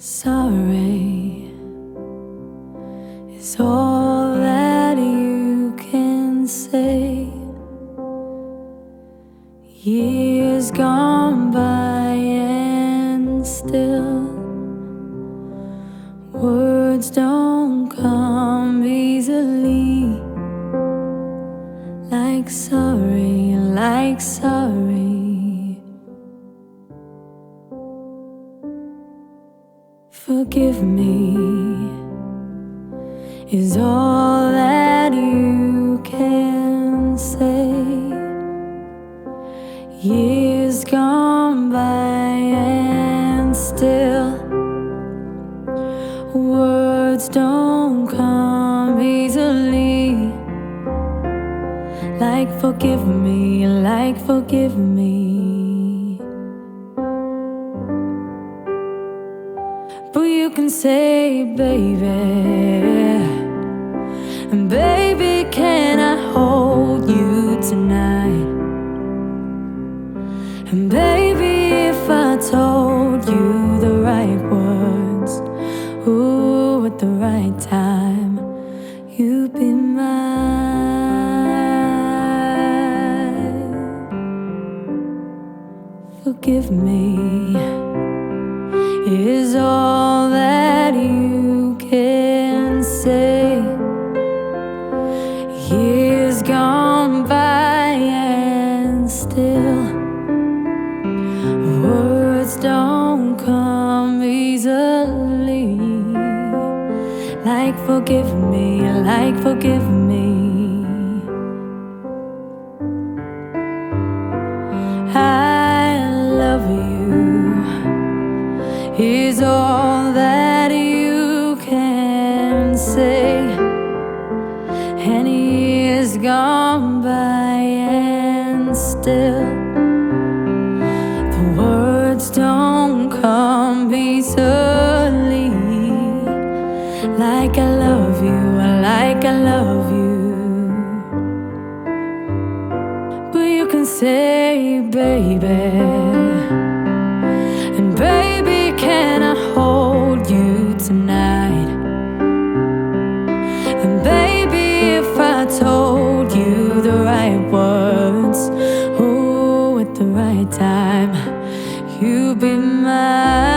Sorry is all that you can say. Years gone by and still words don't come easily. Like sorry, like sorry. Forgive me is all that you can say. Years gone by and still words don't come easily. Like forgive me, like forgive me. Can say, baby, and baby, can I hold you tonight? And baby, if I told you the right words, ooh, at the right time, you'd be mine. Forgive me is all that you can say. Years gone by and still words don't come easily. Like forgive me, like forgive me. Gone by and still the words don't come easily. Like I love you, like I love you. But you can say, baby. And baby, can I right words. Oh, at the right time, you'll be mine.